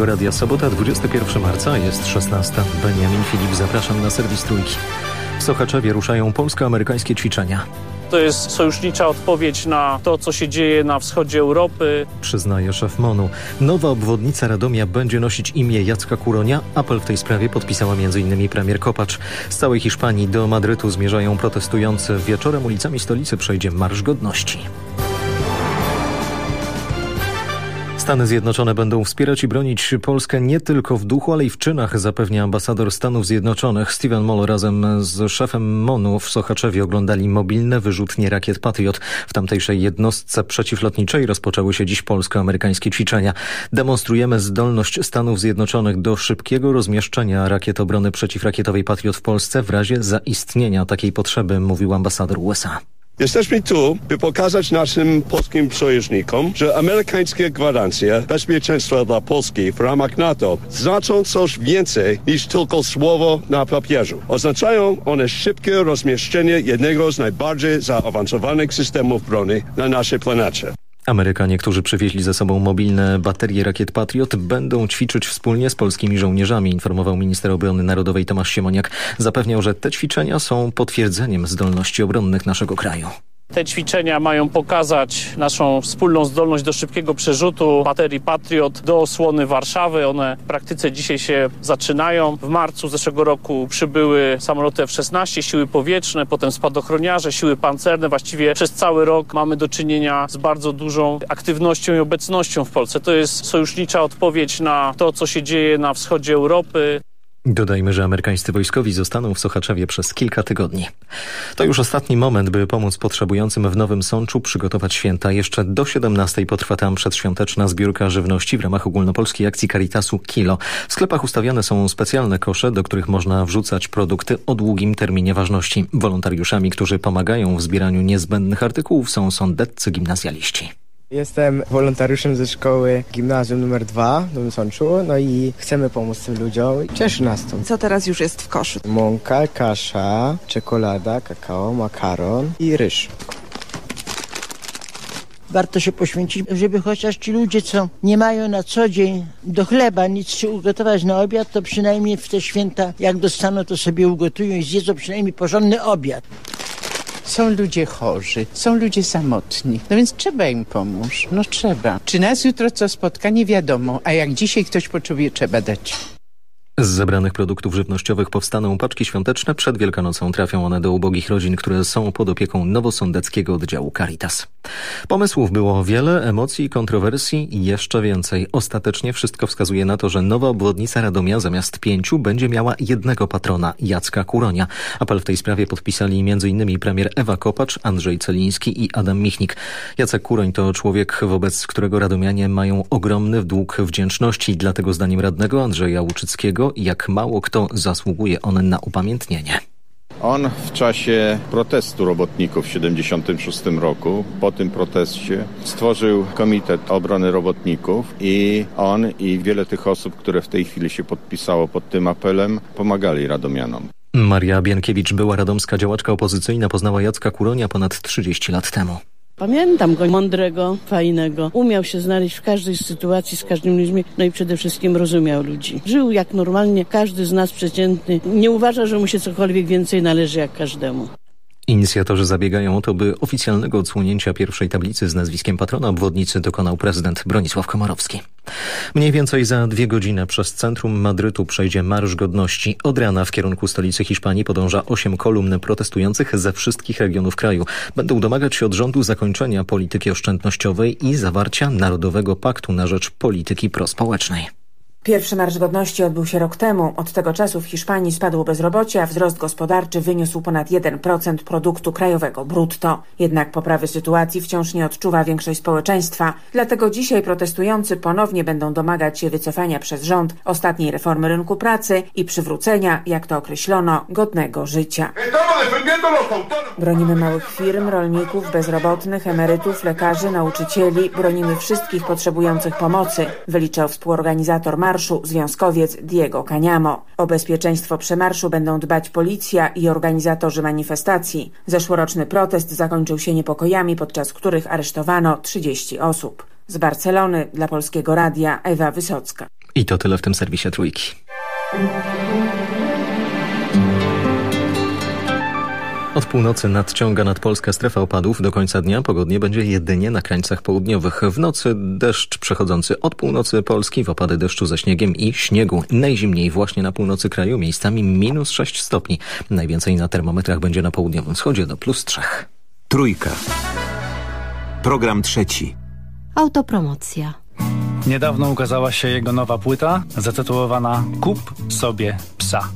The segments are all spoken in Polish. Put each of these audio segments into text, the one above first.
Polskiego Radia. Sobota, 21 marca, jest 16. Benjamin Filip, zapraszam na serwis Trójki. W Sochaczewie ruszają polsko-amerykańskie ćwiczenia. To jest sojusznicza odpowiedź na to, co się dzieje na wschodzie Europy. Przyznaje szef MONU. Nowa obwodnica Radomia będzie nosić imię Jacka Kuronia. Apel w tej sprawie podpisała m.in. premier Kopacz. Z całej Hiszpanii do Madrytu zmierzają protestujący. Wieczorem ulicami stolicy przejdzie Marsz Godności. Stany Zjednoczone będą wspierać i bronić Polskę nie tylko w duchu, ale i w czynach, zapewnia ambasador Stanów Zjednoczonych. Steven Moll razem z szefem MONU w Sochaczewie oglądali mobilne wyrzutnie rakiet Patriot. W tamtejszej jednostce przeciwlotniczej rozpoczęły się dziś polsko-amerykańskie ćwiczenia. Demonstrujemy zdolność Stanów Zjednoczonych do szybkiego rozmieszczenia rakiet obrony przeciwrakietowej Patriot w Polsce w razie zaistnienia takiej potrzeby, mówił ambasador USA. Jesteśmy tu, by pokazać naszym polskim sojusznikom, że amerykańskie gwarancje bezpieczeństwa dla Polski w ramach NATO znaczą coś więcej niż tylko słowo na papierze. Oznaczają one szybkie rozmieszczenie jednego z najbardziej zaawansowanych systemów broni na naszej planecie. Amerykanie, którzy przywieźli ze sobą mobilne baterie rakiet Patriot, będą ćwiczyć wspólnie z polskimi żołnierzami, informował minister obrony narodowej Tomasz Siemoniak. Zapewniał, że te ćwiczenia są potwierdzeniem zdolności obronnych naszego kraju. Te ćwiczenia mają pokazać naszą wspólną zdolność do szybkiego przerzutu baterii Patriot do osłony Warszawy. One w praktyce dzisiaj się zaczynają. W marcu zeszłego roku przybyły samoloty F-16, siły powietrzne, potem spadochroniarze, siły pancerne. Właściwie przez cały rok mamy do czynienia z bardzo dużą aktywnością i obecnością w Polsce. To jest sojusznicza odpowiedź na to, co się dzieje na wschodzie Europy. Dodajmy, że amerykańscy wojskowi zostaną w Sochaczewie przez kilka tygodni. To już ostatni moment, by pomóc potrzebującym w Nowym Sączu przygotować święta. Jeszcze do 17 potrwa tam przedświąteczna zbiórka żywności w ramach ogólnopolskiej akcji Caritasu Kilo. W sklepach ustawiane są specjalne kosze, do których można wrzucać produkty o długim terminie ważności. Wolontariuszami, którzy pomagają w zbieraniu niezbędnych artykułów są sądeccy gimnazjaliści. Jestem wolontariuszem ze szkoły gimnazjum numer 2 w Nowym Sączu, no i chcemy pomóc tym ludziom. Cieszy nas to. Co teraz już jest w koszu? Mąka, kasza, czekolada, kakao, makaron i ryż. Warto się poświęcić, żeby chociaż ci ludzie, co nie mają na co dzień do chleba nic się ugotować na obiad, to przynajmniej w te święta, jak dostaną, to sobie ugotują i zjedzą przynajmniej porządny obiad. Są ludzie chorzy, są ludzie samotni, no więc trzeba im pomóc, no trzeba. Czy nas jutro co spotka, nie wiadomo, a jak dzisiaj ktoś potrzebuje, trzeba dać. Z zebranych produktów żywnościowych powstaną paczki świąteczne. Przed Wielkanocą trafią one do ubogich rodzin, które są pod opieką nowosądeckiego oddziału Caritas. Pomysłów było wiele, emocji, kontrowersji i jeszcze więcej. Ostatecznie wszystko wskazuje na to, że nowa obwodnica Radomia zamiast pięciu będzie miała jednego patrona, Jacka Kuronia. Apel w tej sprawie podpisali m.in. premier Ewa Kopacz, Andrzej Celiński i Adam Michnik. Jacek Kuroń to człowiek, wobec którego radomianie mają ogromny dług wdzięczności. Dlatego zdaniem radnego Andrzeja Łuczyckiego jak mało kto zasługuje on na upamiętnienie. On w czasie protestu robotników w 1976 roku, po tym proteście, stworzył Komitet Obrony Robotników i on i wiele tych osób, które w tej chwili się podpisało pod tym apelem, pomagali Radomianom. Maria Bienkiewicz, była radomska działaczka opozycyjna, poznała Jacka Kuronia ponad 30 lat temu. Pamiętam go mądrego, fajnego. Umiał się znaleźć w każdej sytuacji z każdym ludźmi, no i przede wszystkim rozumiał ludzi. Żył jak normalnie każdy z nas przeciętny. Nie uważa, że mu się cokolwiek więcej należy jak każdemu. Inicjatorzy zabiegają o to, by oficjalnego odsłonięcia pierwszej tablicy z nazwiskiem patrona obwodnicy dokonał prezydent Bronisław Komorowski. Mniej więcej za dwie godziny przez centrum Madrytu przejdzie Marsz Godności. Od rana w kierunku stolicy Hiszpanii podąża osiem kolumn protestujących ze wszystkich regionów kraju. Będą domagać się od rządu zakończenia polityki oszczędnościowej i zawarcia Narodowego Paktu na rzecz polityki prospołecznej. Pierwszy Marsz Godności odbył się rok temu. Od tego czasu w Hiszpanii spadło bezrobocie, a wzrost gospodarczy wyniósł ponad 1% produktu krajowego brutto. Jednak poprawy sytuacji wciąż nie odczuwa większość społeczeństwa. Dlatego dzisiaj protestujący ponownie będą domagać się wycofania przez rząd ostatniej reformy rynku pracy i przywrócenia, jak to określono, godnego życia. Bronimy małych firm, rolników, bezrobotnych, emerytów, lekarzy, nauczycieli. Bronimy wszystkich potrzebujących pomocy, wyliczał współorganizator marszu marszu związkowiec Diego Caniamo. O bezpieczeństwo przemarszu będą dbać policja i organizatorzy manifestacji. Zeszłoroczny protest zakończył się niepokojami, podczas których aresztowano 30 osób. Z Barcelony dla Polskiego Radia Ewa Wysocka. I to tyle w tym serwisie Trójki. Od północy nadciąga nad Polskę strefa opadów. Do końca dnia pogodnie będzie jedynie na krańcach południowych. W nocy deszcz przechodzący od północy Polski w opady deszczu ze śniegiem i śniegu. Najzimniej właśnie na północy kraju, miejscami minus 6 stopni. Najwięcej na termometrach będzie na południowym wschodzie do plus 3. Trójka. Program trzeci. Autopromocja. Niedawno ukazała się jego nowa płyta zatytułowana Kup sobie psa.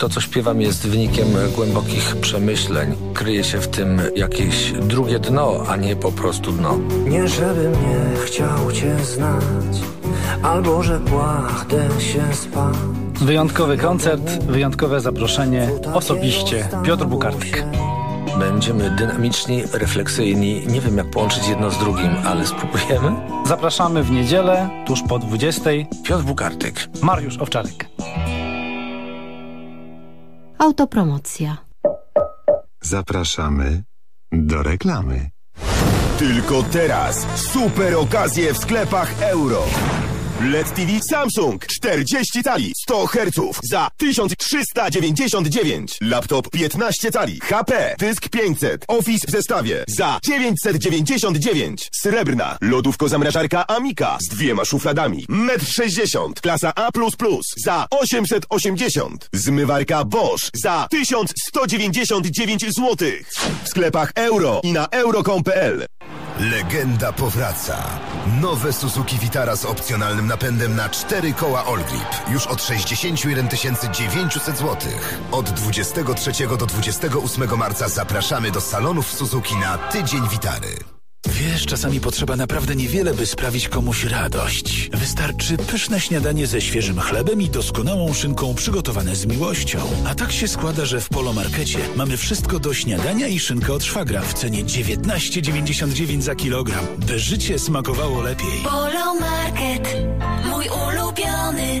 To, co śpiewam, jest wynikiem głębokich przemyśleń. Kryje się w tym jakieś drugie dno, a nie po prostu dno. Nie żebym nie chciał cię znać, albo że kładę się spać. Wyjątkowy koncert, wyjątkowe zaproszenie, osobiście Piotr Bukartyk. Będziemy dynamiczni, refleksyjni. Nie wiem, jak połączyć jedno z drugim, ale spróbujemy. Zapraszamy w niedzielę, tuż po 20. Piotr Bukartyk. Mariusz Owczarek. Autopromocja. Zapraszamy do reklamy. Tylko teraz super okazje w sklepach euro. LED TV Samsung 40 cali 100 Hz za 1399. Laptop 15 cali HP dysk 500 Office w zestawie za 999. Srebrna lodówko zamrażarka Amika z dwiema szufladami 1,60 m klasa A++ za 880. Zmywarka Bosch za 1199 zł. W sklepach euro i na euro.com.pl Legenda powraca. Nowe Suzuki Vitara z opcjonalnym napędem na 4 koła Allgrip. Już od 61 900 zł. Od 23 do 28 marca zapraszamy do salonów Suzuki na Tydzień Witary. Wiesz, czasami potrzeba naprawdę niewiele, by sprawić komuś radość. Wystarczy pyszne śniadanie ze świeżym chlebem i doskonałą szynką przygotowane z miłością. A tak się składa, że w Polomarkecie mamy wszystko do śniadania i szynkę od szwagra w cenie 19,99 za kilogram, by życie smakowało lepiej. Polomarket, mój ulubiony.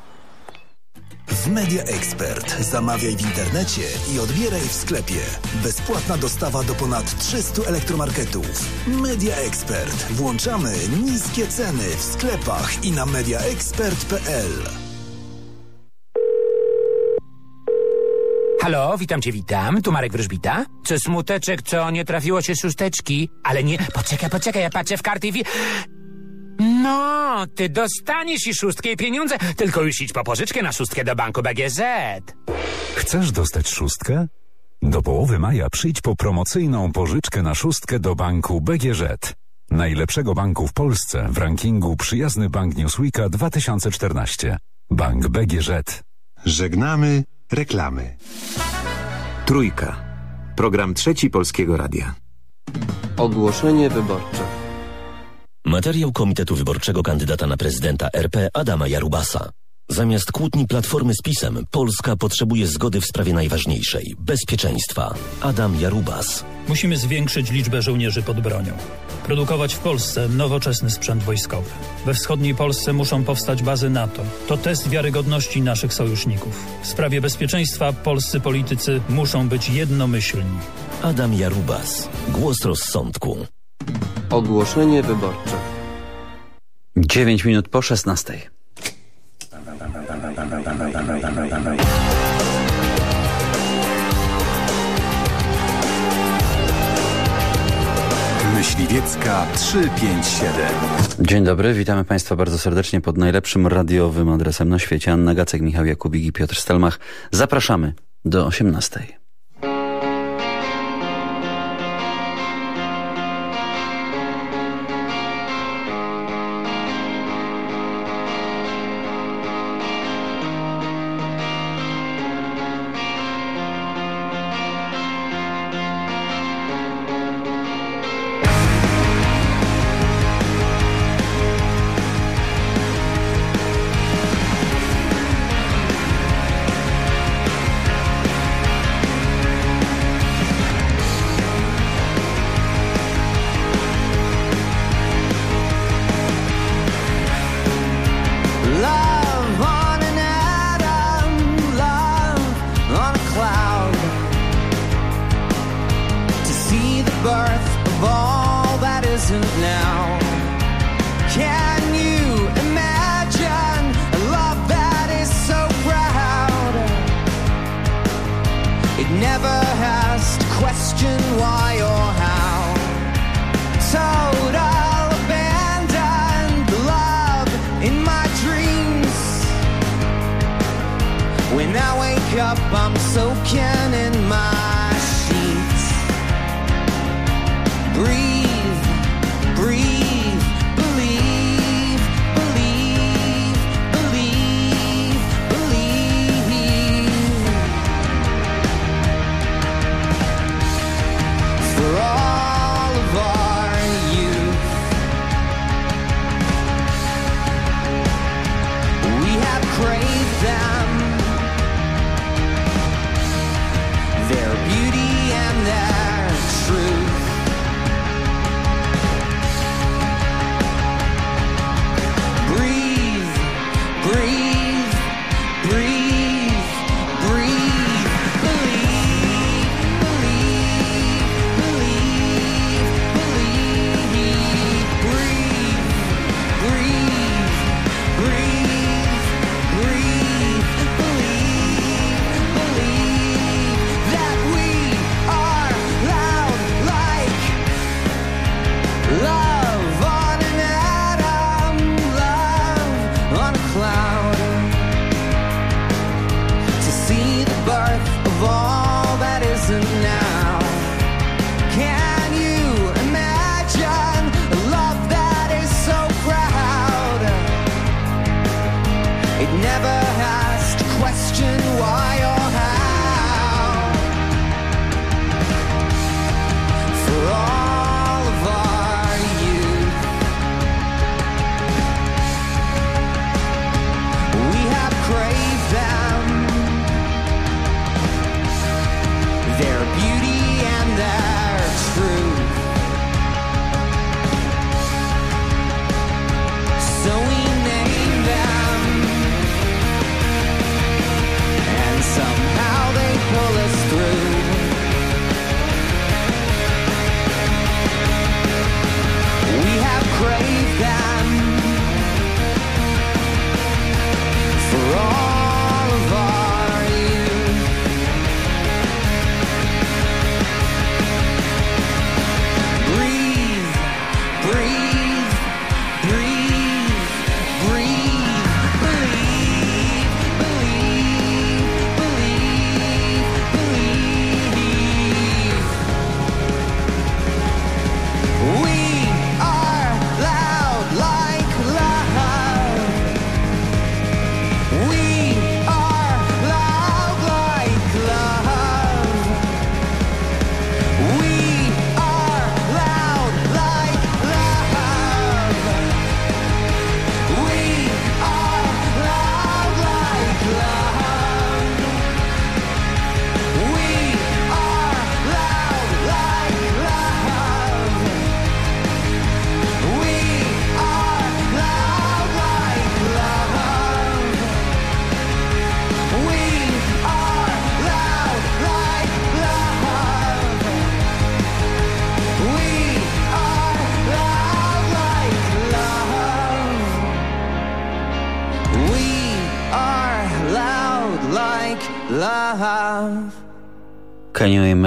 W Media Expert zamawiaj w internecie i odbieraj w sklepie. Bezpłatna dostawa do ponad 300 elektromarketów. Media Expert. Włączamy niskie ceny w sklepach i na mediaexpert.pl. Halo, witam cię, witam. Tu Marek Wróżbita. Co smuteczek, co nie trafiło się szósteczki? Ale nie, poczekaj, poczekaj, ja patrzę w karty i wi... No, ty dostaniesz i szóstkę i pieniądze, tylko już idź po pożyczkę na szóstkę do banku BGZ. Chcesz dostać szóstkę? Do połowy maja przyjdź po promocyjną pożyczkę na szóstkę do banku BGZ. Najlepszego banku w Polsce w rankingu Przyjazny Bank Newsweeka 2014. Bank BGZ. Żegnamy reklamy. Trójka. Program trzeci Polskiego Radia. Ogłoszenie wyborcze. Materiał Komitetu Wyborczego kandydata na prezydenta RP Adama Jarubasa. Zamiast kłótni Platformy z PiSem, Polska potrzebuje zgody w sprawie najważniejszej – bezpieczeństwa. Adam Jarubas. Musimy zwiększyć liczbę żołnierzy pod bronią. Produkować w Polsce nowoczesny sprzęt wojskowy. We wschodniej Polsce muszą powstać bazy NATO. To test wiarygodności naszych sojuszników. W sprawie bezpieczeństwa polscy politycy muszą być jednomyślni. Adam Jarubas. Głos rozsądku. Ogłoszenie wyborcze. 9 minut po 16. Myśliwiecka 357. Dzień dobry, witamy Państwa bardzo serdecznie pod najlepszym radiowym adresem na świecie. Anna Gacek, Michał Jakubik i Piotr Stelmach. Zapraszamy do 18.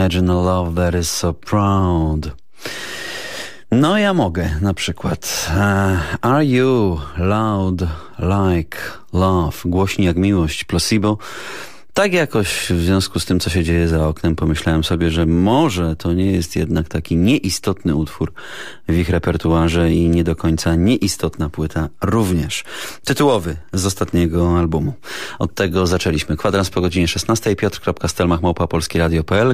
imagine a love that is so proud? No ja mogę, na przykład. E, Are you loud like love? Głośni jak miłość, placebo. Tak jakoś w związku z tym, co się dzieje za oknem, pomyślałem sobie, że może to nie jest jednak taki nieistotny utwór w ich repertuarze i nie do końca nieistotna płyta również. Tytułowy z ostatniego albumu. Od tego zaczęliśmy. Kwadrans po godzinie 16. Piotr.stelmach małpa.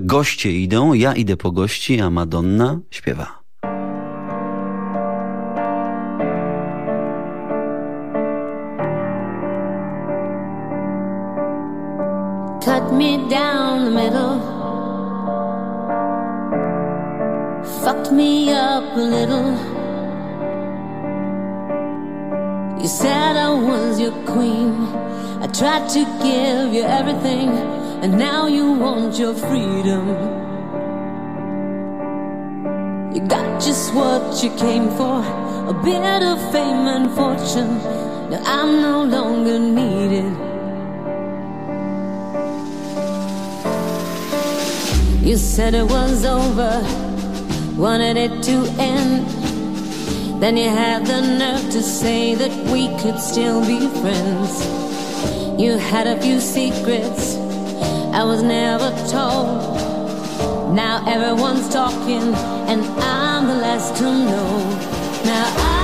Goście idą, ja idę po gości, a Madonna śpiewa. Cut me down the middle. Fucked me up a little. You said I was your queen. I tried to give you everything, and now you want your freedom. You got just what you came for a bit of fame and fortune. Now I'm no longer needed. You said it was over, wanted it to end. Then you had the nerve to say that we could still be friends. You had a few secrets I was never told. Now everyone's talking, and I'm the last to know. Now I'm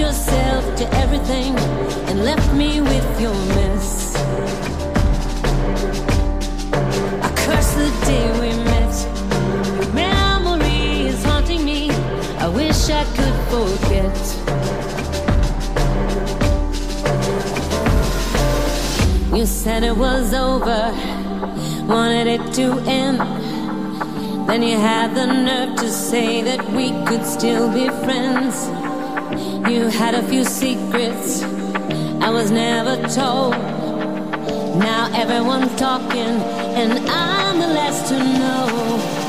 yourself to everything and left me with your mess. I curse the day we met. Your memory is haunting me. I wish I could forget. You said it was over, wanted it to end. Then you had the nerve to say that we could still be friends. You had a few secrets I was never told. Now everyone's talking, and I'm the last to know.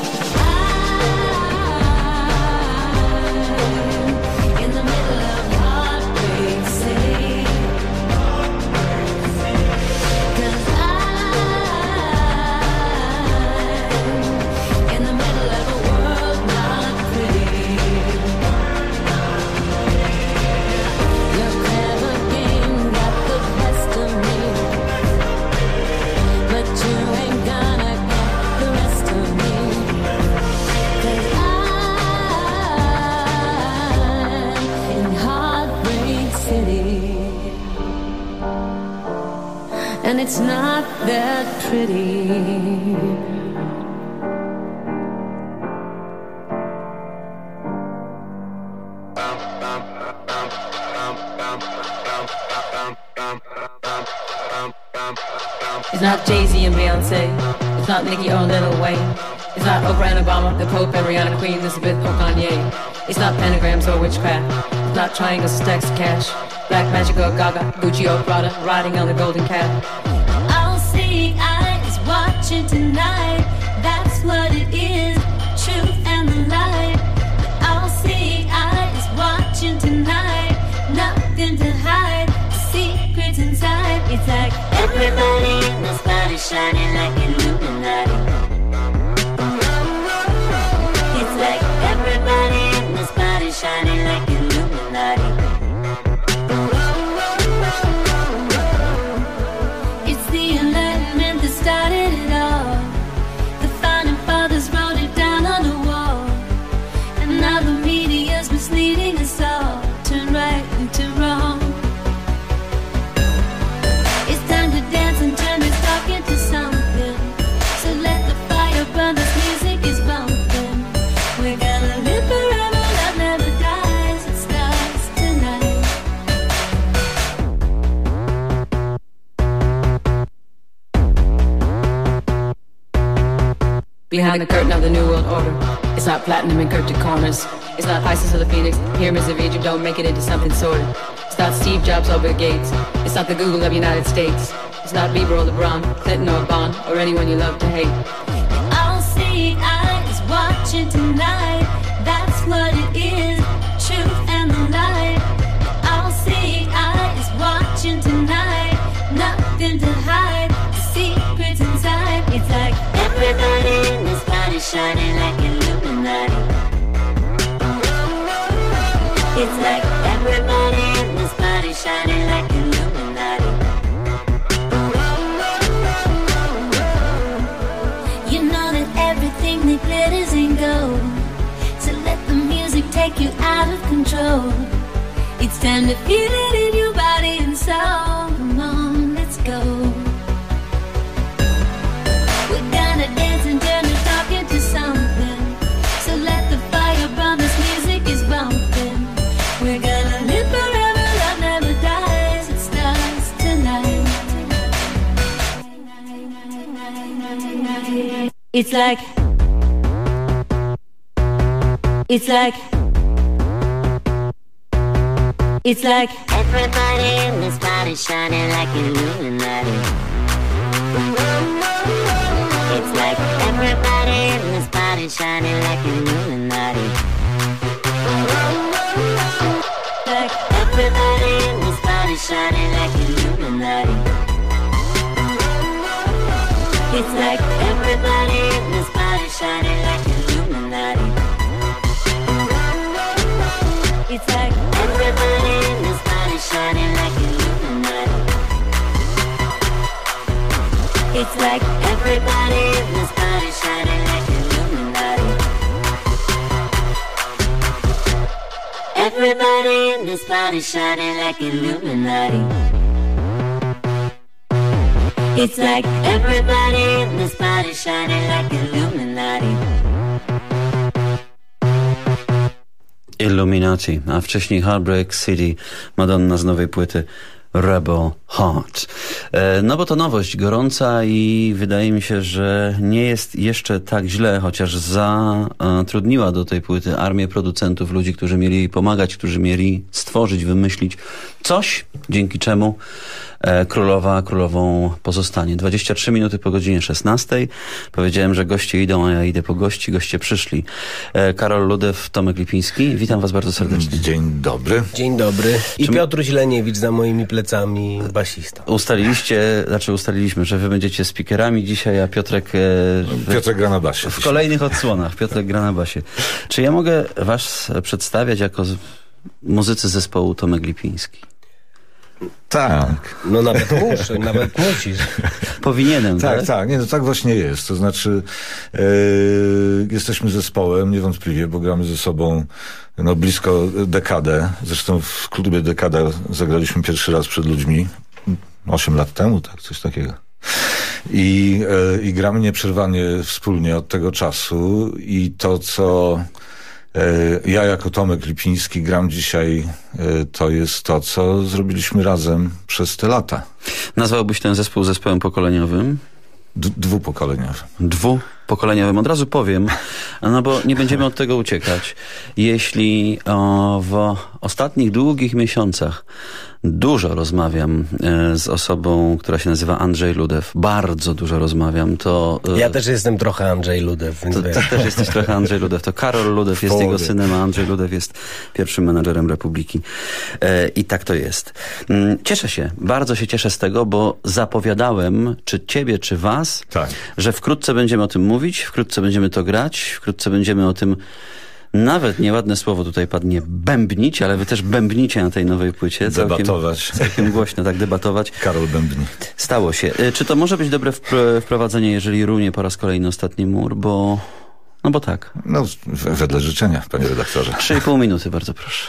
It's not that pretty. It's not Jay Z and Beyonce. It's not Nicki or Lil Wayne. It's not Oprah and Obama, the Pope and Rihanna, Queen Elizabeth or Kanye. It's not pentagrams or witchcraft. It's not triangles, stacks cash. Black magic or Gaga, Gucci or Prada, riding on the golden cat. Everybody in this body shining like corners. It's not Isis or the Phoenix. Pyramids of Egypt don't make it into something sordid. It's not Steve Jobs or Bill Gates. It's not the Google of United States. It's not Bieber or LeBron, Clinton or Bond, or anyone you love to hate. All seeing eyes watching tonight. That's what it is. Truth and the light. All seeing eyes watching tonight. Nothing to hide. Secrets inside. It's like everybody in this body shining like Illuminati. It's like everybody in this body shining like Illuminati. You know that everything that glitters ain't gold. So make you out of control. It's time to feel it in your It's like It's like It's like everybody in this party shining like Illuminati. It's like everybody in this party shining like Illuminati. Like everybody in this shining like Illuminati. It's like It's like everybody in this party shining like Illuminati. It's like everybody in this party shining like Illuminati. Everybody in this party shining like Illuminati. It's like everybody in this party shining like Illuminati. A wcześniej Heartbreak City, Madonna z nowej płyty Rebel Heart. E, No bo to nowość gorąca i wydaje mi się, że nie jest jeszcze tak źle, chociaż zatrudniła do tej płyty armię producentów, ludzi, którzy mieli jej pomagać, którzy mieli stworzyć, wymyślić coś, dzięki czemu e, królowa królową pozostanie. 23 minuty po godzinie 16. Powiedziałem, że goście idą, a ja idę po gości. Goście przyszli. E, Karol Ludew, Tomek Lipiński. Witam was bardzo serdecznie. Dzień dobry. Dzień dobry. I Czy- Piotr Źleniewicz za moimi plecami, basista. Ustaliliście, znaczy ustaliliśmy, że wy będziecie speakerami dzisiaj, a Piotrek... e, w- Piotrek gra na basie. W kolejnych odsłonach. Piotrek gra na basie. Czy ja mogę was przedstawiać jako z- muzycy zespołu Tomek Lipiński? Tak. No nawet muszę, nawet musisz. Powinienem, Tak, tak? tak, nie, no tak właśnie jest. To znaczy, e, jesteśmy zespołem, niewątpliwie, bo gramy ze sobą no, blisko dekadę. Zresztą w klubie Dekada zagraliśmy pierwszy raz przed ludźmi. Osiem lat temu, tak, coś takiego. I, e, I gramy nieprzerwanie wspólnie od tego czasu i to, co e, ja jako Tomek Lipiński gram dzisiaj, e, to jest to, co zrobiliśmy razem przez te lata. Nazwałbyś ten zespół zespołem pokoleniowym? D- dwupokoleniowym. Dwupokoleniowym. Od razu powiem, no bo nie będziemy od tego uciekać. Jeśli o, w ostatnich długich miesiącach dużo rozmawiam e, z osobą, która się nazywa Andrzej Ludew, bardzo dużo rozmawiam, to... e, Ja też jestem trochę Andrzej Ludew, więc To, ty też jesteś trochę Andrzej Ludew. To Karol Ludew jest jego synem, a Andrzej Ludew jest pierwszym menadżerem Republiki. E, I tak to jest. Mm, Cieszę się, bardzo się cieszę z tego, bo zapowiadałem, czy ciebie, czy was, Tak. że wkrótce będziemy o tym mówić, wkrótce będziemy to grać, wkrótce będziemy o tym nawet nieładne słowo tutaj padnie bębnić, ale wy też bębnicie na tej nowej płycie. Debatować. Całkiem, głośno tak debatować. Karol Bębni. Stało się. E, Czy to może być dobre wpr- wprowadzenie, jeżeli runie po raz kolejny ostatni mur, bo... No bo tak. No, wedle życzenia, panie redaktorze. Trzy i pół minuty, bardzo proszę.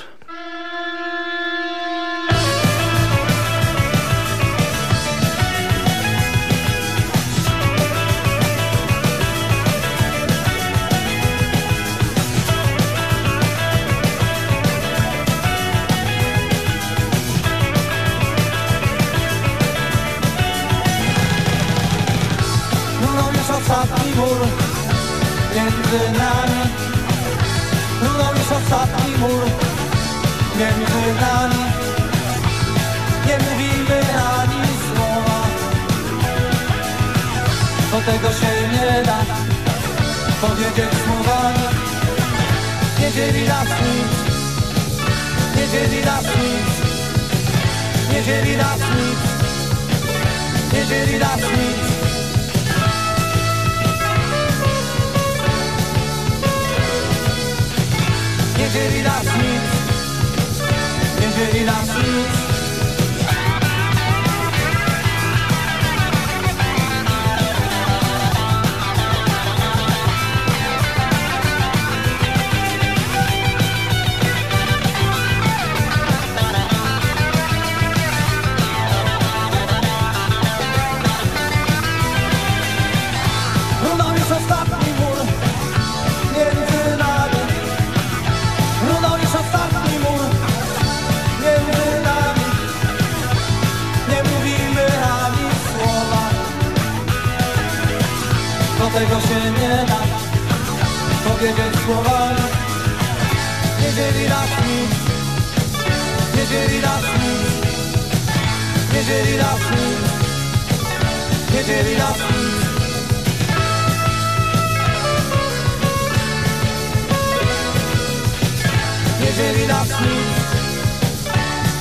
la sneak.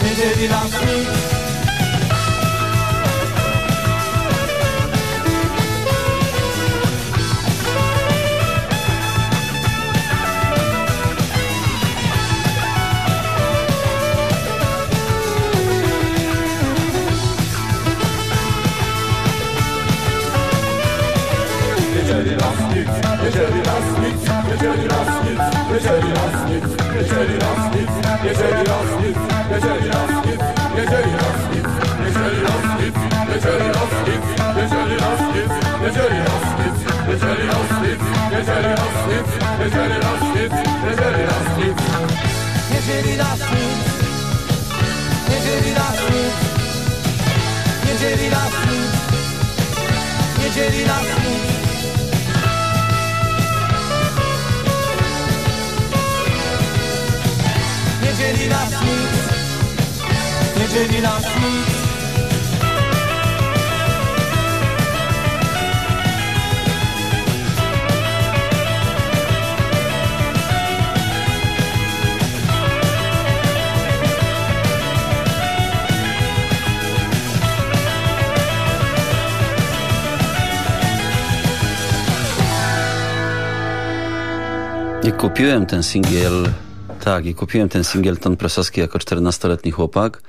He did it on sneak. Wesoły Rosnic, wesoły Rosnic, wesoły Rosnic. Nie dzieli nas nic, nie nas nic, nie nas nic, nie nas nic. Nie dzieli nas nic, nie dzieli nas nic. Kupiłem ten singiel, tak, i kupiłem ten singiel Ton Presowski jako 14-letni chłopak.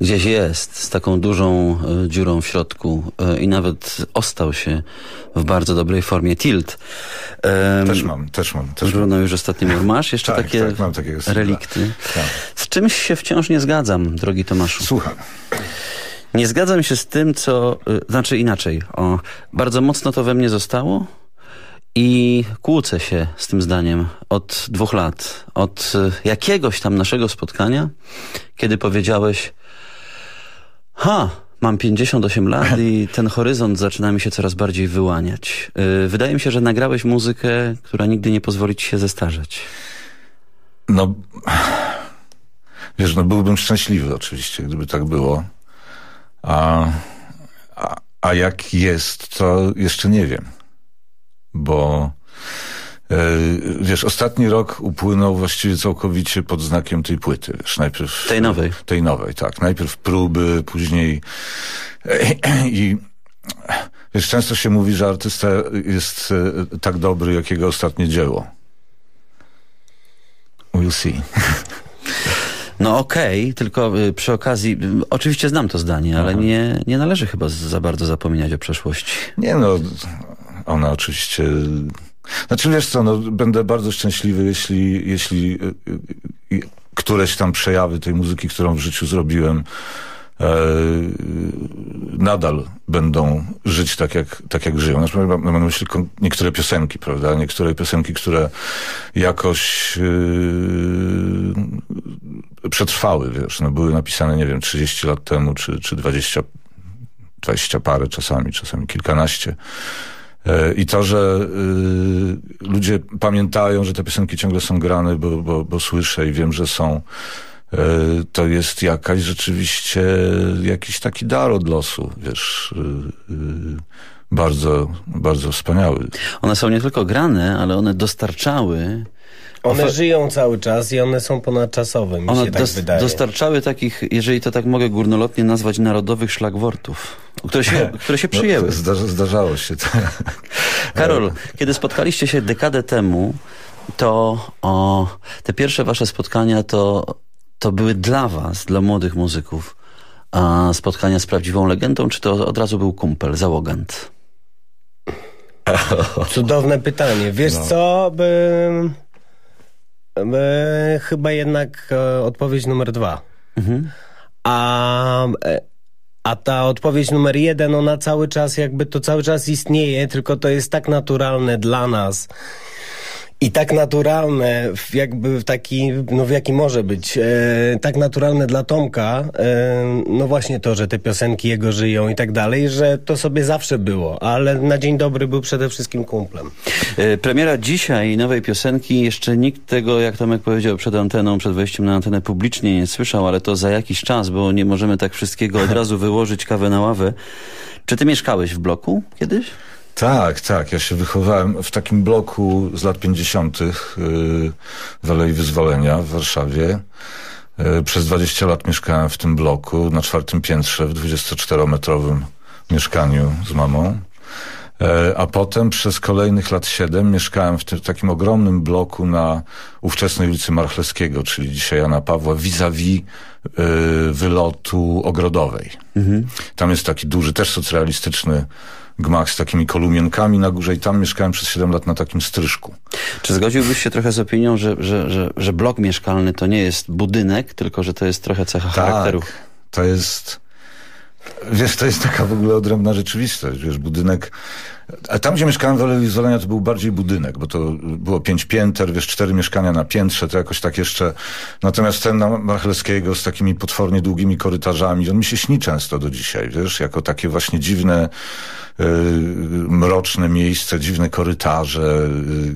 Gdzieś jest, z taką dużą e, dziurą w środku e, i nawet ostał się w bardzo dobrej formie. Tilt. Też mam, też mam. Też Bruno już ostatnio masz jeszcze Tak, takie tak, takiego relikty. Tak. Z czymś się wciąż nie zgadzam, drogi Tomaszu. Słucham. Nie zgadzam się z tym, co... y, Znaczy inaczej. O, bardzo mocno to we mnie zostało i kłócę się z tym zdaniem od dwóch lat. Od y, jakiegoś tam naszego spotkania, kiedy powiedziałeś ha, mam 58 lat i ten horyzont zaczyna mi się coraz bardziej wyłaniać. Y, Wydaje mi się, że nagrałeś muzykę, która nigdy nie pozwoli ci się zestarzeć. No, wiesz, no byłbym szczęśliwy oczywiście, gdyby tak było. A, a, a jak jest, to jeszcze nie wiem. Bo e, wiesz, ostatni rok upłynął właściwie całkowicie pod znakiem tej płyty. Wiesz, najpierw, Tej nowej. Tej nowej, tak. Najpierw próby, później i wiesz, często się mówi, że artysta jest e, tak dobry, jak jego ostatnie dzieło. We'll see. No okej, tylko y, przy okazji, y, oczywiście znam to zdanie, ale nie, nie należy chyba za bardzo zapominać o przeszłości. Nie no, ona oczywiście... Znaczy wiesz co, no, będę bardzo szczęśliwy, jeśli, jeśli y, y, y, któreś tam przejawy tej muzyki, którą w życiu zrobiłem, e, nadal będą żyć tak jak, tak jak żyją. Znaczy, mam mam na myśli niektóre piosenki, prawda? Niektóre piosenki, które jakoś yy, przetrwały, wiesz, no, były napisane, nie wiem, 30 lat temu, czy, czy 20, 20 parę czasami, czasami kilkanaście. E, I to, że y, ludzie pamiętają, że te piosenki ciągle są grane, bo, bo, bo słyszę i wiem, że są, e, to jest jakaś rzeczywiście, jakiś taki dar od losu, wiesz, y, y, bardzo, bardzo wspaniały. One są nie tylko grane, ale one dostarczały... One ofe- żyją cały czas i one są ponadczasowe, mi One się tak dos- wydaje. dostarczały takich, jeżeli to tak mogę górnolotnie nazwać, narodowych szlagwortów, które się, które się przyjęły. No, zdarza, zdarzało się to. Karol, kiedy spotkaliście się dekadę temu, to o, te pierwsze wasze spotkania to, to były dla was, dla młodych muzyków, a spotkania z prawdziwą legendą, czy to od razu był kumpel, załogant? Cudowne pytanie. Wiesz No. co? By, by, chyba jednak e, odpowiedź numer dwa. Mhm. A, e, a ta odpowiedź numer jeden, ona cały czas jakby to cały czas istnieje, tylko to jest tak naturalne dla nas. I tak naturalne, jakby w taki, no w jaki może być, e, tak naturalne dla Tomka, e, no właśnie to, że te piosenki jego żyją i tak dalej, że to sobie zawsze było, ale na dzień dobry był przede wszystkim kumplem. E, premiera dzisiaj nowej piosenki. Jeszcze nikt tego, jak Tomek powiedział przed anteną, przed wejściem na antenę publicznie nie słyszał, ale to za jakiś czas, bo nie możemy tak wszystkiego od razu wyłożyć kawę na ławę. Czy ty mieszkałeś w bloku kiedyś? Tak, tak. Ja się wychowałem w takim bloku z lat 50. Yy, w Alei Wyzwolenia w Warszawie. Yy, przez 20 lat mieszkałem w tym bloku na czwartym piętrze w 24-metrowym mieszkaniu z mamą. Yy, a potem przez kolejnych lat 7 mieszkałem w tym, takim ogromnym bloku na ówczesnej ulicy Marchlewskiego, czyli dzisiaj Jana Pawła, vis-a-vis -vis, wylotu Ogrodowej. Mhm. Tam jest taki duży, też socrealistyczny gmach z takimi kolumienkami na górze i tam mieszkałem przez 7 lat na takim stryżku. Czy zgodziłbyś się trochę z opinią, że, że, że, że blok mieszkalny to nie jest budynek, tylko że to jest trochę cecha tak, charakteru? to jest... Wiesz, to jest taka w ogóle odrębna rzeczywistość. Wiesz, budynek... A tam, gdzie mieszkałem w Wyzwolenia, to był bardziej budynek, bo to było pięć pięter, wiesz, cztery mieszkania na piętrze, to jakoś tak jeszcze... Natomiast ten na Machlewskiego z takimi potwornie długimi korytarzami, on mi się śni często do dzisiaj, wiesz, jako takie właśnie dziwne Y, mroczne miejsce, dziwne korytarze,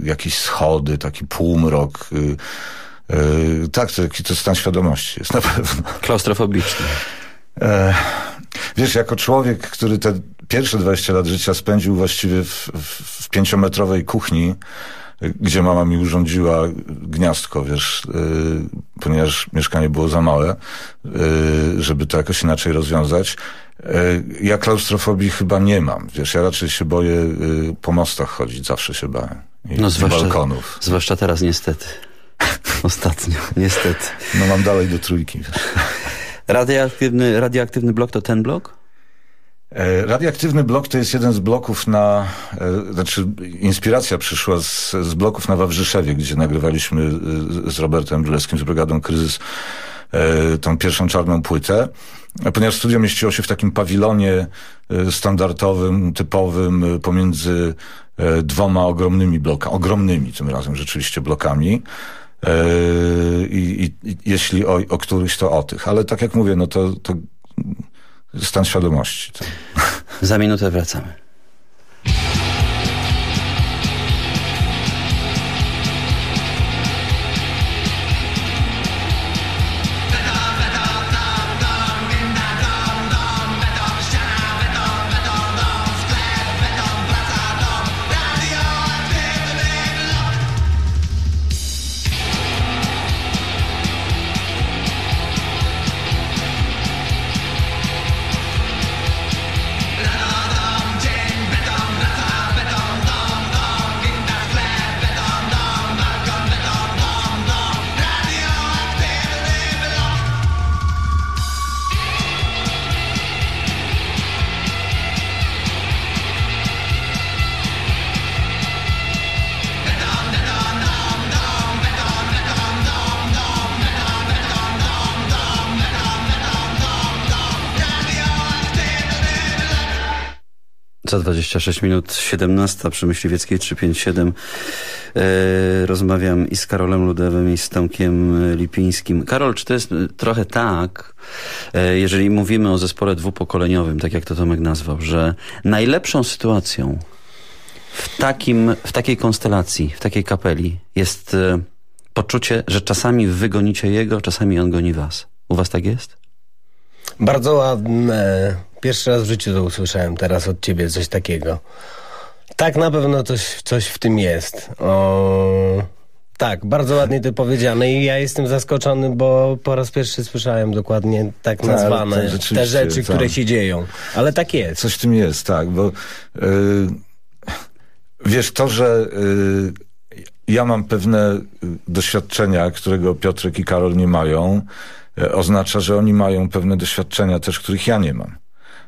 y, jakieś schody, taki półmrok. Y, tak, to, to stan świadomości jest na pewno. Klaustrofobiczny. E, wiesz, jako człowiek, który te pierwsze 20 lat życia spędził właściwie w, w, w pięciometrowej kuchni, gdzie mama mi urządziła gniazdko, wiesz, yy, ponieważ mieszkanie było za małe, yy, żeby to jakoś inaczej rozwiązać. Yy, ja klaustrofobii chyba nie mam, wiesz, ja raczej się boję yy, po mostach chodzić, zawsze się bałem. I, no, zwłaszcza, balkonów. Zwłaszcza teraz niestety. Ostatnio, niestety. No mam dalej do trójki. Wiesz. Radioaktywny, radioaktywny blok to ten blok? E, radioaktywny blok to jest jeden z bloków na, e, znaczy inspiracja przyszła z, z bloków na Wawrzyszewie, gdzie nagrywaliśmy e, z Robertem Brylewskim, z Brygadą Kryzys, tą pierwszą czarną płytę. Ponieważ studio mieściło się w takim pawilonie standardowym, typowym pomiędzy dwoma ogromnymi blokami, ogromnymi tym razem rzeczywiście blokami. I, i, jeśli o, o któryś, to o tych. Ale tak jak mówię, no to, to stan świadomości. Za minutę wracamy. Za 26 minut 17 przy Myśliwieckiej 357 e, rozmawiam i z Karolem Ludewem i z Tomkiem Lipińskim. Karol, czy to jest trochę tak, e, jeżeli mówimy o zespole dwupokoleniowym, tak jak to Tomek nazwał, że najlepszą sytuacją w, takim, w takiej konstelacji, w takiej kapeli jest e, poczucie, że czasami wygonicie jego, czasami on goni was. U was tak jest? Bardzo ładne Pierwszy raz w życiu to usłyszałem teraz od ciebie coś takiego. Tak, na pewno coś, coś w tym jest. O, tak, bardzo ładnie to powiedziane i ja jestem zaskoczony, bo po raz pierwszy słyszałem dokładnie tak, tak nazwane tak, te rzeczy, tak. które się dzieją. Ale tak jest. Coś w tym jest, tak, bo yy, wiesz, to, że yy, ja mam pewne doświadczenia, którego Piotrek i Karol nie mają, yy, oznacza, że oni mają pewne doświadczenia też, których ja nie mam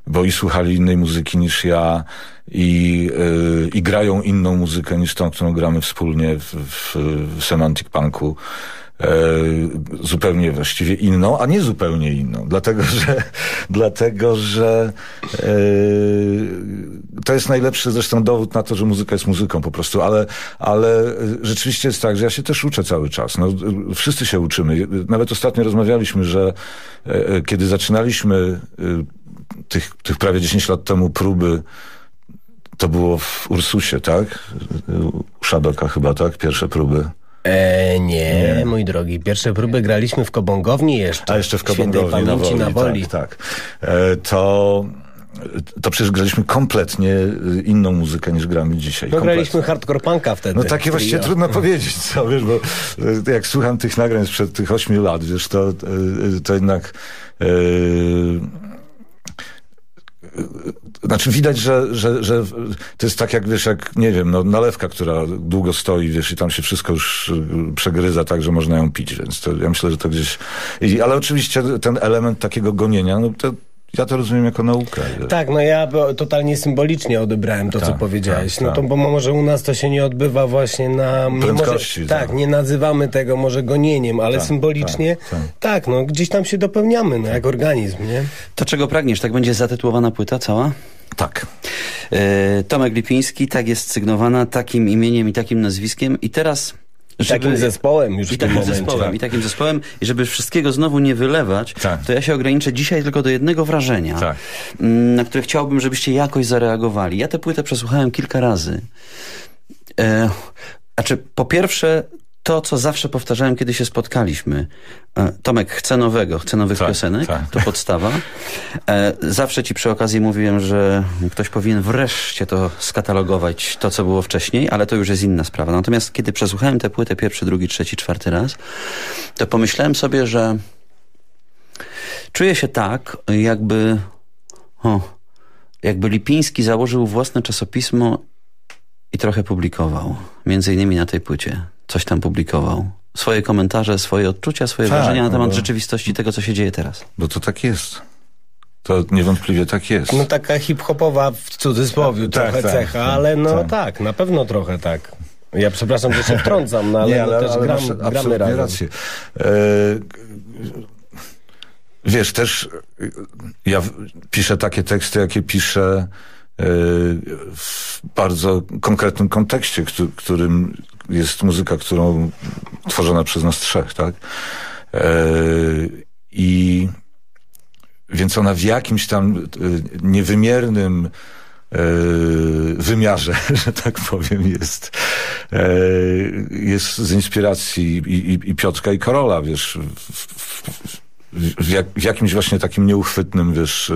bo i słuchali innej muzyki niż ja i, yy, i grają inną muzykę niż tą, którą gramy wspólnie w, w, w Semantic Punku. e, zupełnie właściwie inną, a nie zupełnie inną. Dlatego, że, dlatego, że e, to jest najlepszy zresztą dowód na to, że muzyka jest muzyką po prostu, ale, ale rzeczywiście jest tak, że ja się też uczę cały czas. No, wszyscy się uczymy. Nawet ostatnio rozmawialiśmy, że e, kiedy zaczynaliśmy e, tych, tych prawie 10 lat temu próby to było w Ursusie, tak? U Szadoka chyba, tak? Pierwsze próby. E, nie, nie, mój drogi. Pierwsze próby graliśmy w Kobongowni jeszcze. A jeszcze w Kobongowni Świętej pamięci na Woli. Tak, tak. E, to to przecież graliśmy kompletnie inną muzykę niż gramy dzisiaj. No graliśmy hardcore punka wtedy. No takie właściwie trudno powiedzieć, co wiesz, bo e, jak słucham tych nagrań sprzed tych ośmiu lat, wiesz, to, e, to jednak yy, znaczy widać, że, że, że to jest tak jak, wiesz, jak, nie wiem, no, nalewka, która długo stoi, wiesz, i tam się wszystko już przegryza tak, że można ją pić, więc to, ja myślę, że to gdzieś... I, ale oczywiście ten element takiego gonienia, no to ja to rozumiem jako naukę. Tak, no ja totalnie symbolicznie odebrałem to, tak, co powiedziałeś. Tak, no to tak. bo może u nas to się nie odbywa właśnie na... Prędkości. Może, tak, nie nazywamy tego może gonieniem, ale tak, symbolicznie tak, tak, no gdzieś tam się dopełniamy, no jak organizm, nie? To czego pragniesz? Tak będzie zatytułowana płyta cała? Tak. E, Tomek Lipiński, tak jest sygnowana, takim imieniem i takim nazwiskiem i teraz... Żeby, takim zespołem już i takim momencie, zespołem, tak. I takim zespołem. I żeby wszystkiego znowu nie wylewać, tak. to ja się ograniczę dzisiaj tylko do jednego wrażenia, tak. Mm, na które chciałbym, żebyście jakoś zareagowali. Ja tę płytę przesłuchałem kilka razy. E, znaczy, po pierwsze, to, co zawsze powtarzałem, kiedy się spotkaliśmy. E, Tomek, chcę nowego, chcę nowych tak, piosenek, tak. to podstawa. E, zawsze ci przy okazji mówiłem, że ktoś powinien wreszcie to skatalogować, to, co było wcześniej, ale to już jest inna sprawa. Natomiast kiedy przesłuchałem tę płytę pierwszy, drugi, trzeci, czwarty raz, to pomyślałem sobie, że czuję się tak, jakby... O, jakby Lipiński założył własne czasopismo i trochę publikował. Między innymi na tej płycie coś tam publikował. Swoje komentarze, swoje odczucia, swoje tak, wrażenia na temat bo... rzeczywistości tego, co się dzieje teraz. Bo to tak jest. To niewątpliwie tak jest. No taka hip-hopowa w cudzysłowie tak, trochę tak, cecha, tak, ale no tak. tak. na pewno trochę tak. Ja przepraszam, że się wtrącam, no ale, Nie, ale, no też ale gram, masz gramy razem. rację. E, wiesz, też ja piszę takie teksty, jakie piszę e, w bardzo konkretnym kontekście, którym jest muzyka, którą tworzona przez nas trzech, tak? E, I więc ona w jakimś tam e, niewymiernym e, wymiarze, że tak powiem, jest, jest z inspiracji i, i, i Piotrka i Karola, wiesz, w, w, jak, w jakimś właśnie takim nieuchwytnym, wiesz,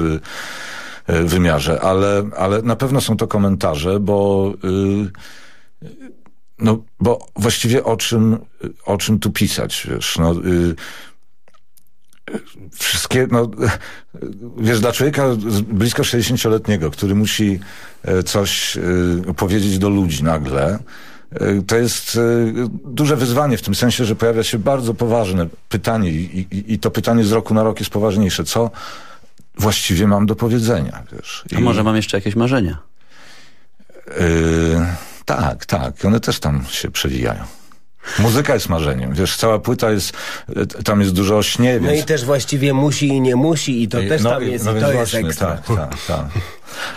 wymiarze, ale, ale na pewno są to komentarze, bo no, bo właściwie o czym, o czym tu pisać, wiesz, no... Y, wszystkie, no, wiesz, dla człowieka blisko 60-letniego, który musi e, coś y, powiedzieć do ludzi nagle, y, to jest duże wyzwanie w tym sensie, że pojawia się bardzo poważne pytanie i, i, i to pytanie z roku na rok jest poważniejsze. Co właściwie mam do powiedzenia, wiesz? I... A może mam jeszcze jakieś marzenia? Yy... Tak, tak. One też tam się przewijają. Muzyka jest marzeniem, wiesz, cała płyta jest, tam jest dużo o śnie, No i też właściwie musi i nie musi i to też no, tam jest no i to właśnie, jest ekstra. Tak, tak, tak.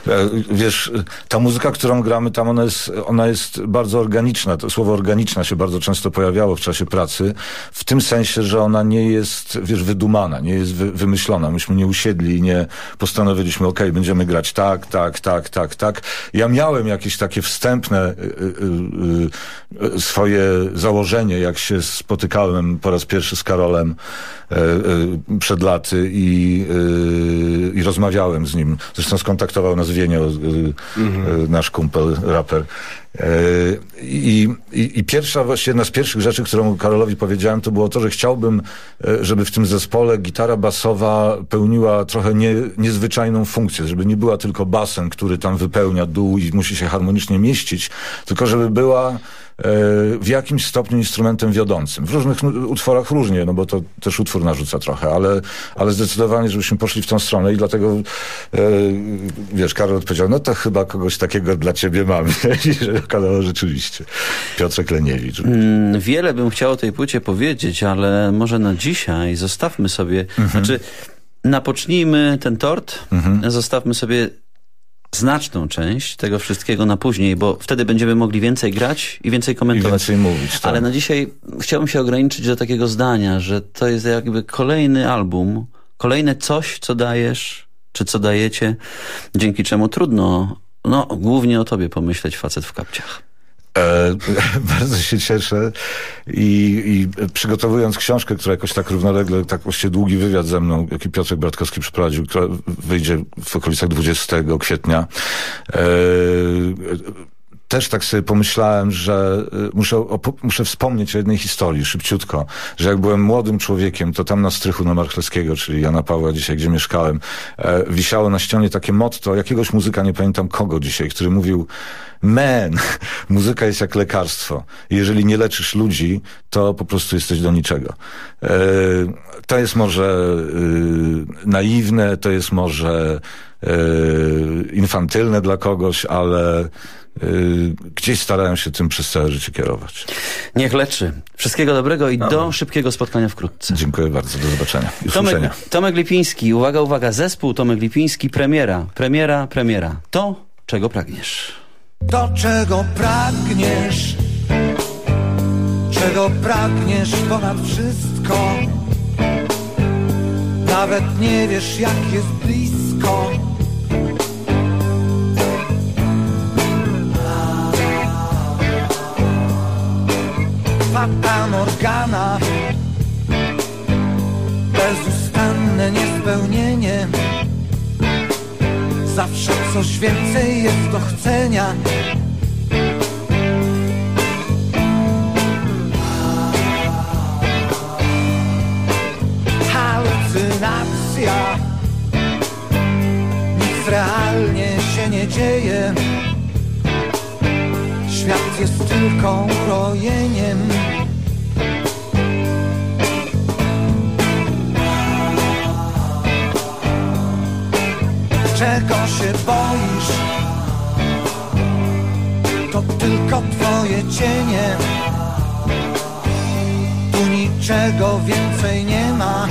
E, wiesz, ta muzyka, którą gramy tam, ona jest, ona jest bardzo organiczna. To słowo organiczna się bardzo często pojawiało w czasie pracy, w tym sensie, że ona nie jest, wiesz, wydumana, nie jest wy, wymyślona. Myśmy nie usiedli i nie postanowiliśmy, okay, będziemy grać tak, tak, tak, tak, tak. Ja miałem jakieś takie wstępne y, y, y, swoje założenie, jak się spotykałem po raz pierwszy z Karolem y, y, przed laty i, y, i rozmawiałem z nim. Zresztą skontaktowałem pracował na Zwienio, mhm. nasz kumpel, raper. E, I, i, I, pierwsza, właśnie jedna z pierwszych rzeczy, którą Karolowi powiedziałem, to było to, że chciałbym, e, żeby w tym zespole gitara basowa pełniła trochę nie, niezwyczajną funkcję, żeby nie była tylko basem, który tam wypełnia dół i musi się harmonicznie mieścić, tylko żeby była w jakimś stopniu instrumentem wiodącym. W różnych utworach różnie, no bo to też utwór narzuca trochę, ale, ale zdecydowanie, żebyśmy poszli w tą stronę i dlatego e, wiesz, Karol odpowiedział, no to chyba kogoś takiego dla ciebie mamy. kanała rzeczywiście. Piotrek Leniewicz. Mm, wiele bym chciał o tej płycie powiedzieć, ale może na dzisiaj zostawmy sobie, Mhm. znaczy napocznijmy ten tort, zostawmy sobie znaczną część tego wszystkiego na później, bo wtedy będziemy mogli więcej grać i więcej komentować. I więcej mówić, tak. Ale na dzisiaj chciałbym się ograniczyć do takiego zdania, że to jest jakby kolejny album, kolejne coś, co dajesz, czy co dajecie, dzięki czemu trudno, no głównie o tobie pomyśleć, facet w kapciach. E, bardzo się cieszę i, i przygotowując książkę, która jakoś tak równolegle, tak właściwie długi wywiad ze mną, jaki Piotrek Bratkowski przeprowadził, która wyjdzie w okolicach 20 kwietnia, e, też tak sobie pomyślałem, że y, muszę, muszę wspomnieć o jednej historii, szybciutko, że jak byłem młodym człowiekiem, to tam na strychu na Marchlewskiego, czyli Jana Pawła dzisiaj, gdzie mieszkałem, e, wisiało na ścianie takie motto jakiegoś muzyka, nie pamiętam kogo dzisiaj, który mówił man, muzyka jest jak lekarstwo. Jeżeli nie leczysz ludzi, to po prostu jesteś do niczego. E, to jest może y, naiwne, to jest może y, infantylne dla kogoś, ale gdzieś starałem się tym przez całe życie kierować. Niech leczy. Wszystkiego dobrego i do szybkiego spotkania wkrótce. Dziękuję bardzo, do zobaczenia i Tomek. Tomek Lipiński, uwaga, uwaga, zespół Tomek Lipiński, premiera, premiera, premiera. To, czego pragniesz. To czego pragniesz, czego pragniesz ponad wszystko. Nawet nie wiesz jak jest blisko. Fata Morgana, bezustanne niespełnienie. Zawsze coś więcej jest do chcenia. Halucynacja. Nic realnie się nie dzieje. Świat jest tylko urojeniem Czego się boisz? To tylko twoje cienie Tu niczego więcej nie ma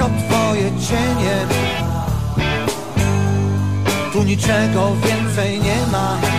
tylko twoje cienie. Tu niczego więcej nie ma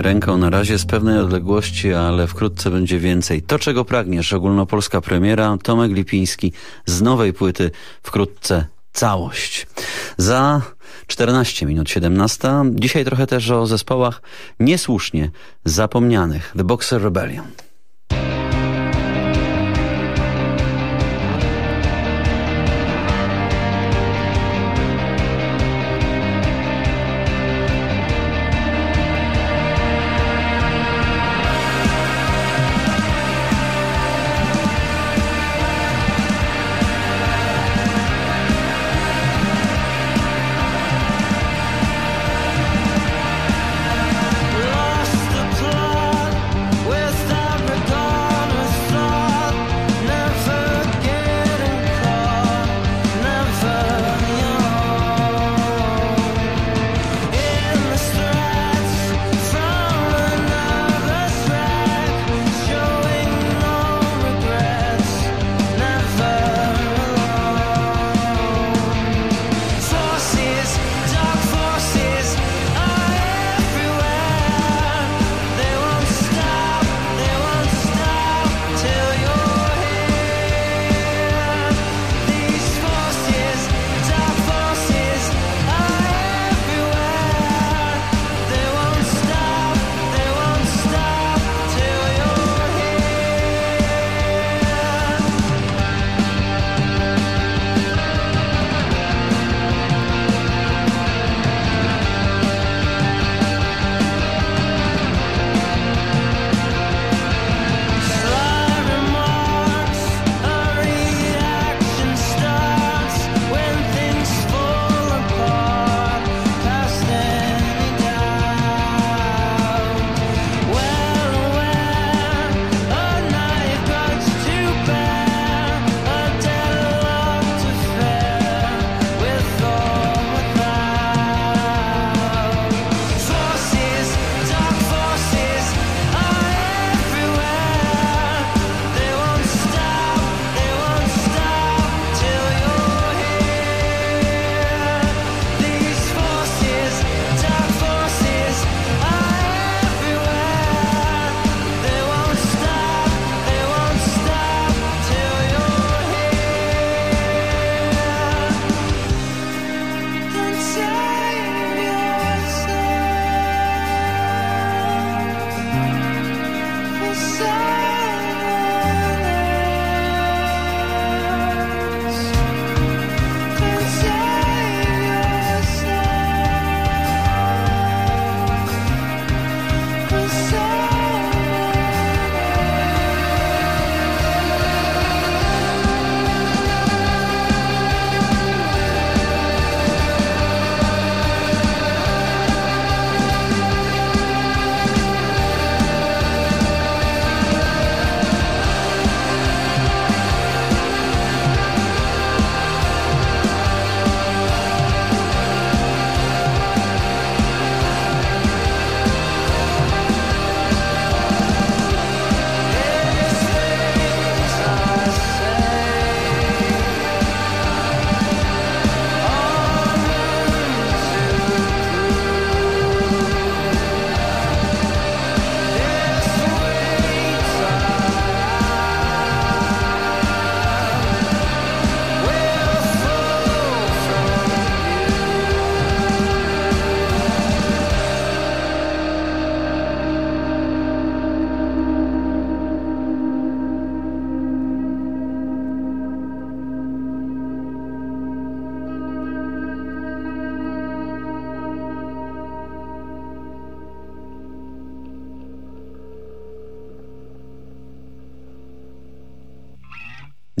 Pomachanie ręką na razie z pewnej odległości, ale wkrótce będzie więcej. To, czego pragniesz, ogólnopolska premiera, Tomek Lipiński z nowej płyty, wkrótce całość. Za 14 minut 17. Dzisiaj trochę też o zespołach niesłusznie zapomnianych. The Boxer Rebellion.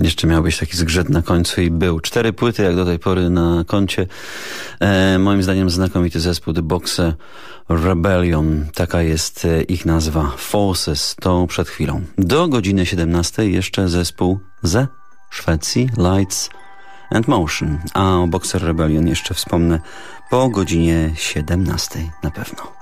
Jeszcze miał być taki zgrzyt na końcu i był. Cztery płyty jak do tej pory na koncie. E, moim zdaniem znakomity zespół The Boxer Rebellion. Taka jest e, ich nazwa. Forces. To przed chwilą. Do godziny 17 jeszcze zespół ze Szwecji. Lights and Motion. A o Boxer Rebellion jeszcze wspomnę po godzinie 17 na pewno.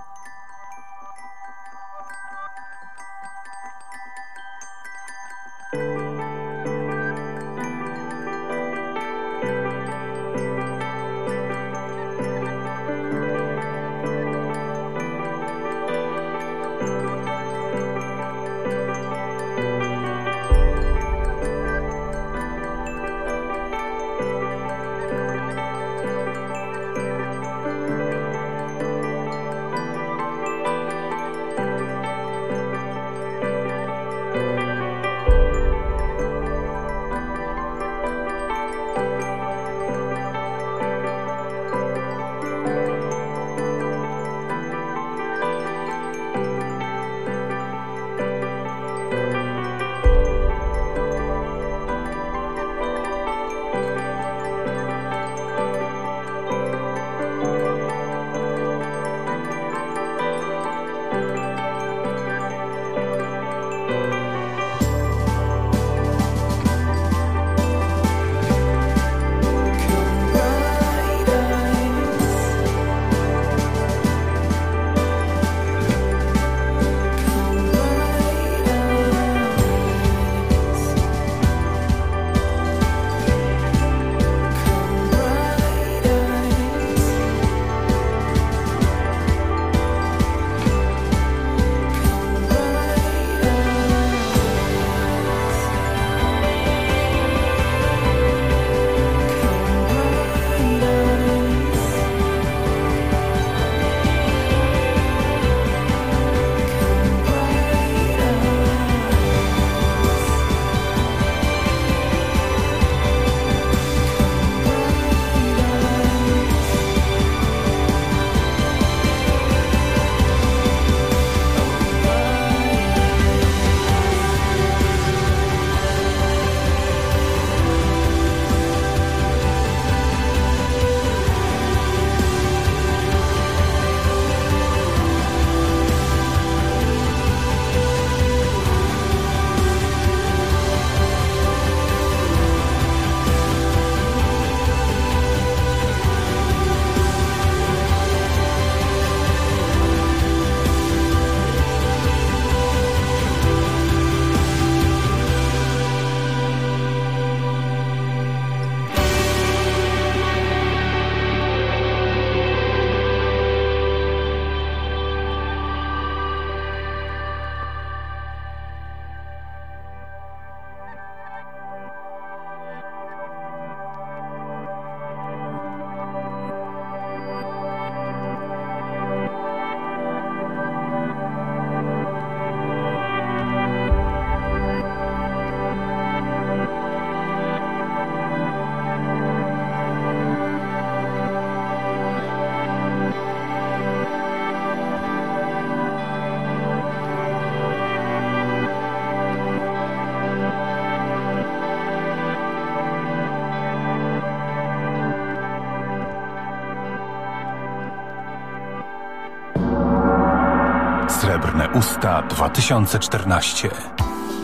Usta 2014.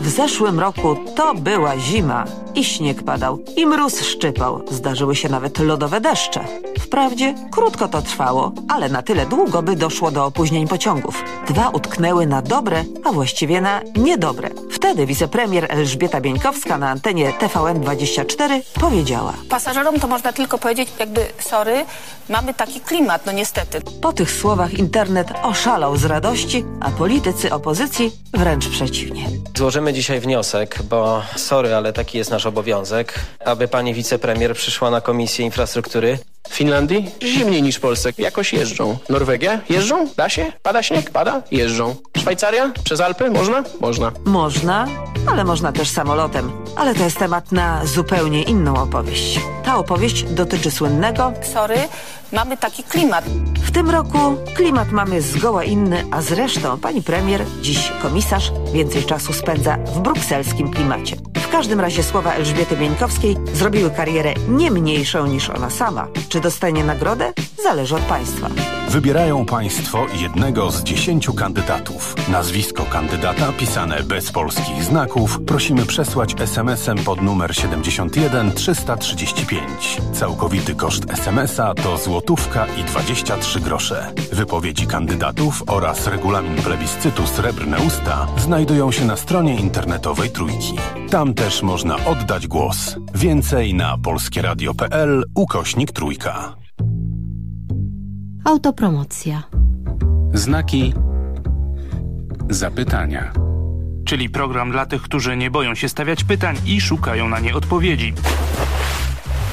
W zeszłym roku to była zima i śnieg padał, i mróz szczypał. Zdarzyły się nawet lodowe deszcze. Wprawdzie krótko to trwało, ale na tyle długo, by doszło do opóźnień pociągów. Dwa utknęły na dobre, a właściwie na niedobre. Wtedy wicepremier Elżbieta Bieńkowska na antenie TVN24 powiedziała Pasażerom to można tylko powiedzieć jakby sorry, mamy taki klimat, no niestety. Po tych słowach internet oszalał z radości, a politycy opozycji wręcz przeciwnie. Złożymy dzisiaj wniosek, bo sorry, ale taki jest nasz obowiązek, aby pani wicepremier przyszła na Komisję Infrastruktury. Finlandii zimniej niż w Polsce. Jakoś jeżdżą. Norwegia? Jeżdżą? Da się? Pada śnieg? Pada? Jeżdżą. Szwajcaria? Przez Alpy? Można? Można. Można, ale można też samolotem. Ale to jest temat na zupełnie inną opowieść. Ta opowieść dotyczy słynnego Sorry, mamy taki klimat. W tym roku klimat mamy zgoła inny, a zresztą pani premier, dziś komisarz, więcej czasu spędza w brukselskim klimacie. W każdym razie słowa Elżbiety Bieńkowskiej zrobiły karierę nie mniejszą niż ona sama. Czy dostanie nagrodę? Zależy od państwa. Wybierają Państwo jednego z dziesięciu kandydatów. Nazwisko kandydata pisane bez polskich znaków prosimy przesłać SMS-em pod numer 71 335. Całkowity koszt SMS-a to złotówka i 23 grosze. Wypowiedzi kandydatów oraz regulamin plebiscytu Srebrne Usta znajdują się na stronie internetowej Trójki. Tam też można oddać głos. Więcej na polskieradio.pl ukośnik Trójka. Autopromocja. Znaki zapytania. Czyli program dla tych, którzy nie boją się stawiać pytań i szukają na nie odpowiedzi.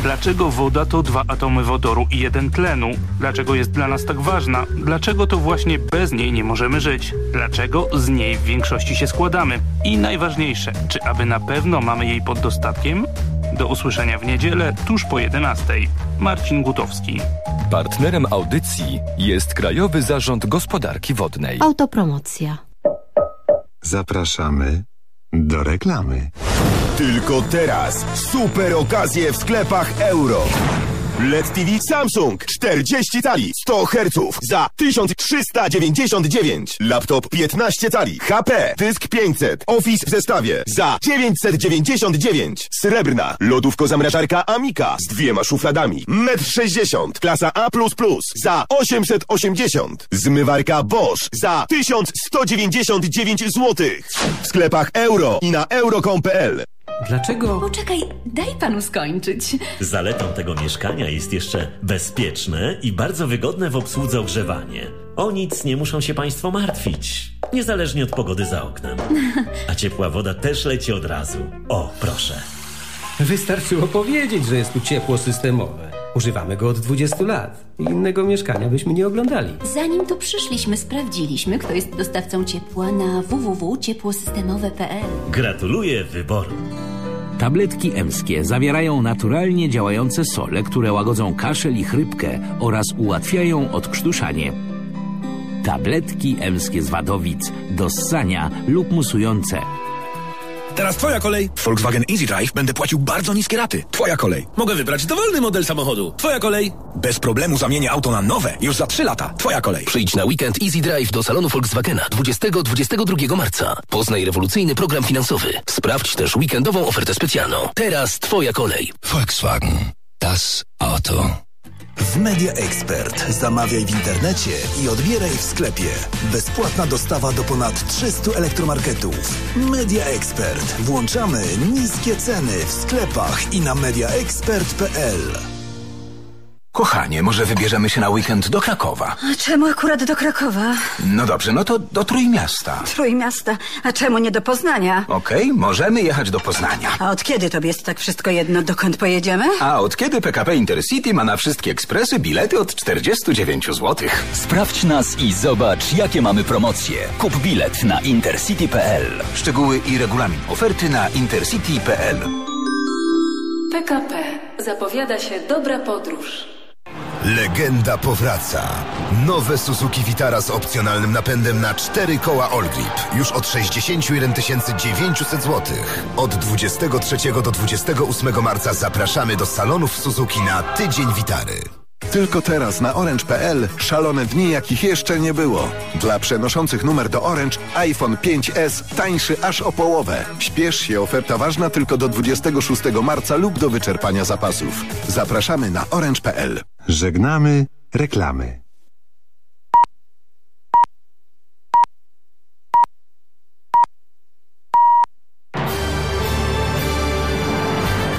Dlaczego woda to dwa atomy wodoru i jeden tlenu? Dlaczego jest dla nas tak ważna? Dlaczego to właśnie bez niej nie możemy żyć? Dlaczego z niej w większości się składamy? I najważniejsze, czy aby na pewno mamy jej pod dostatkiem? Do usłyszenia w niedzielę tuż po 11. Marcin Gutowski. Partnerem audycji jest Krajowy Zarząd Gospodarki Wodnej. Autopromocja. Zapraszamy do reklamy. Tylko teraz super okazje w sklepach euro. LED TV Samsung 40 cali 100 Hz za 1399. Laptop 15 cali HP dysk 500 Office w zestawie za 999. Srebrna lodówko-zamrażarka Amika z dwiema szufladami 1,60 m klasa A++ za 880. Zmywarka Bosch za 1199 zł. W sklepach euro i na euro.com.pl Dlaczego? Poczekaj, daj panu skończyć. Zaletą tego mieszkania jest jeszcze bezpieczne i bardzo wygodne w obsłudze ogrzewanie. O nic nie muszą się Państwo martwić, niezależnie od pogody za oknem. A ciepła woda też leci od razu. O, proszę. Wystarczyło powiedzieć, że jest tu ciepło systemowe. Używamy go od 20 lat. Innego mieszkania byśmy nie oglądali. Zanim tu przyszliśmy, sprawdziliśmy, kto jest dostawcą ciepła na www.ciepłosystemowe.pl. Gratuluję wyboru. Tabletki emskie zawierają naturalnie działające sole, które łagodzą kaszel i chrypkę oraz ułatwiają odkrztuszanie. Tabletki emskie z wadowic, do ssania lub musujące. Teraz twoja kolej. W Volkswagen Easy Drive będę płacił bardzo niskie raty. Twoja kolej. Mogę wybrać dowolny model samochodu. Twoja kolej. Bez problemu zamienię auto na nowe już za 3 lata. Twoja kolej. Przyjdź na weekend Easy Drive do salonu Volkswagena 20-22 marca. Poznaj rewolucyjny program finansowy. Sprawdź też weekendową ofertę specjalną. Teraz twoja kolej. Volkswagen. Das Auto. W Media Expert zamawiaj w internecie i odbieraj w sklepie. Bezpłatna dostawa do ponad 300 elektromarketów. Media Expert. Włączamy niskie ceny w sklepach i na mediaexpert.pl. Kochanie, może wybierzemy się na weekend do Krakowa? A czemu akurat do Krakowa? No dobrze, no to do Trójmiasta. Trójmiasta. A czemu nie do Poznania? Okej, możemy jechać do Poznania. A od kiedy tobie jest tak wszystko jedno, dokąd pojedziemy? A od kiedy PKP Intercity ma na wszystkie ekspresy bilety od 49 zł? Sprawdź nas i zobacz, jakie mamy promocje. Kup bilet na intercity.pl. Szczegóły i regulamin oferty na intercity.pl. PKP. Zapowiada się dobra podróż. Legenda powraca. Nowe Suzuki Vitara z opcjonalnym napędem na 4 koła Allgrip. Już od 61 900 zł. Od 23 do 28 marca zapraszamy do salonów Suzuki na Tydzień Witary. Tylko teraz na orange.pl szalone dni, jakich jeszcze nie było. Dla przenoszących numer do Orange iPhone 5S tańszy aż o połowę. Śpiesz się, oferta ważna tylko do 26 marca lub do wyczerpania zapasów. Zapraszamy na orange.pl. Żegnamy reklamy.